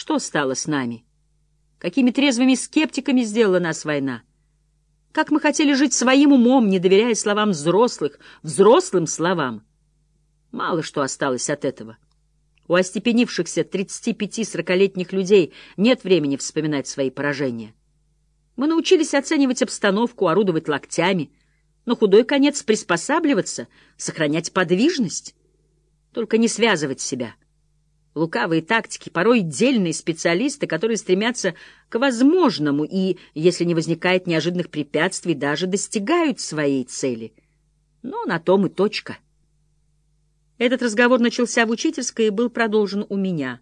Что стало с нами? Какими трезвыми скептиками сделала нас война? Как мы хотели жить своим умом, не доверяя словам взрослых, взрослым словам. Мало что осталось от этого. У остепенившихся 35-40-летних людей нет времени вспоминать свои поражения. Мы научились оценивать обстановку, орудовать локтями, но худой конец приспосабливаться, сохранять подвижность, только не связывать себя. Лукавые тактики, порой дельные специалисты, которые стремятся к возможному и, если не возникает неожиданных препятствий, даже достигают своей цели. Но на том и точка. Этот разговор начался в учительской и был продолжен у меня.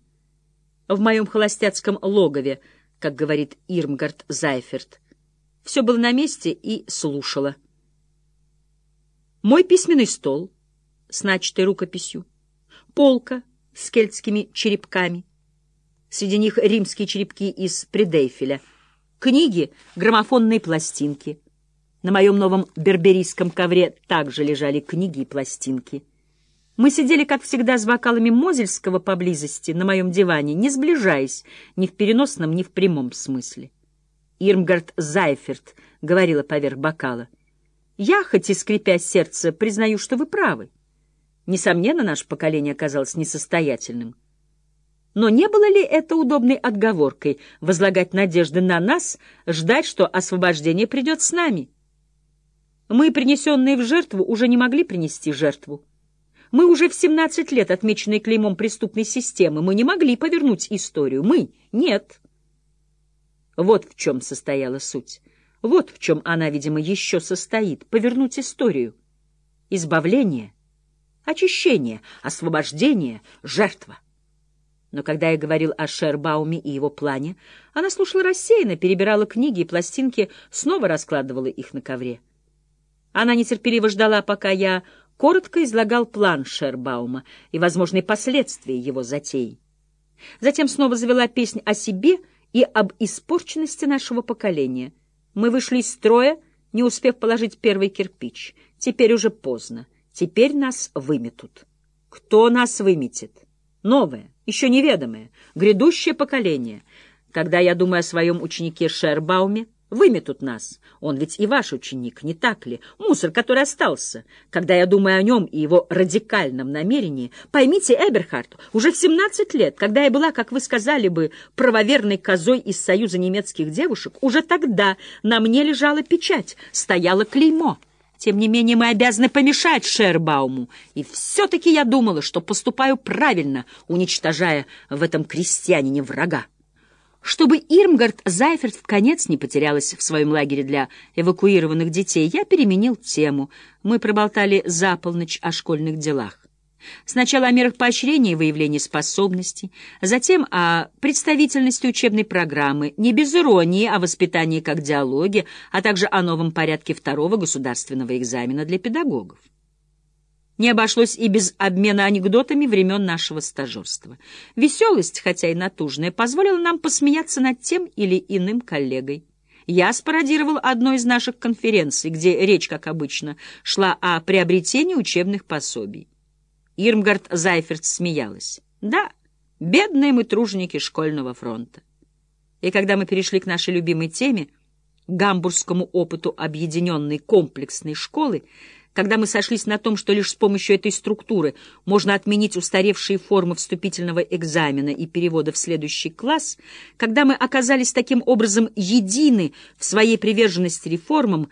В моем холостяцком логове, как говорит Ирмгард Зайферт. Все было на месте и слушала. Мой письменный стол с начатой рукописью, полка — с кельтскими черепками. Среди них римские черепки из Придейфеля, книги, граммофонные пластинки. На моем новом берберийском ковре также лежали книги и пластинки. Мы сидели, как всегда, с бокалами Мозельского поблизости на моем диване, не сближаясь ни в переносном, ни в прямом смысле. Ирмгард Зайферт говорила поверх бокала. «Я, хоть и скрипя сердце, признаю, что вы правы. Несомненно, наше поколение оказалось несостоятельным. Но не было ли это удобной отговоркой возлагать надежды на нас, ждать, что освобождение придет с нами? Мы, принесенные в жертву, уже не могли принести жертву. Мы уже в 17 лет, отмеченные клеймом преступной системы, мы не могли повернуть историю. Мы — нет. Вот в чем состояла суть. Вот в чем она, видимо, еще состоит — повернуть историю. Избавление — очищение, освобождение, жертва. Но когда я говорил о Шербауме и его плане, она слушала рассеянно, перебирала книги и пластинки, снова раскладывала их на ковре. Она нетерпеливо ждала, пока я коротко излагал план Шербаума и возможные последствия его затеи. Затем снова завела песнь о себе и об испорченности нашего поколения. Мы вышли из строя, не успев положить первый кирпич. Теперь уже поздно. Теперь нас выметут. Кто нас выметит? Новое, еще неведомое, грядущее поколение. Когда я думаю о своем ученике Шербауме, выметут нас. Он ведь и ваш ученик, не так ли? Мусор, который остался. Когда я думаю о нем и его радикальном намерении, поймите, Эберхард, уже в 17 лет, когда я была, как вы сказали бы, правоверной козой из Союза немецких девушек, уже тогда на мне лежала печать, стояло клеймо. Тем не менее, мы обязаны помешать Шербауму. И все-таки я думала, что поступаю правильно, уничтожая в этом крестьянине врага. Чтобы Ирмгард Зайферт в конец не потерялась в своем лагере для эвакуированных детей, я переменил тему. Мы проболтали за полночь о школьных делах. Сначала о мерах поощрения и выявления способностей, затем о представительности учебной программы, не без иронии о воспитании как диалоге, а также о новом порядке второго государственного экзамена для педагогов. Не обошлось и без обмена анекдотами времен нашего стажерства. Веселость, хотя и натужная, позволила нам посмеяться над тем или иным коллегой. Я спародировал одну из наших конференций, где речь, как обычно, шла о приобретении учебных пособий. Ирмгард Зайферт смеялась. Да, бедные мы труженики школьного фронта. И когда мы перешли к нашей любимой теме, гамбургскому опыту объединенной комплексной школы, когда мы сошлись на том, что лишь с помощью этой структуры можно отменить устаревшие формы вступительного экзамена и перевода в следующий класс, когда мы оказались таким образом едины в своей приверженности реформам,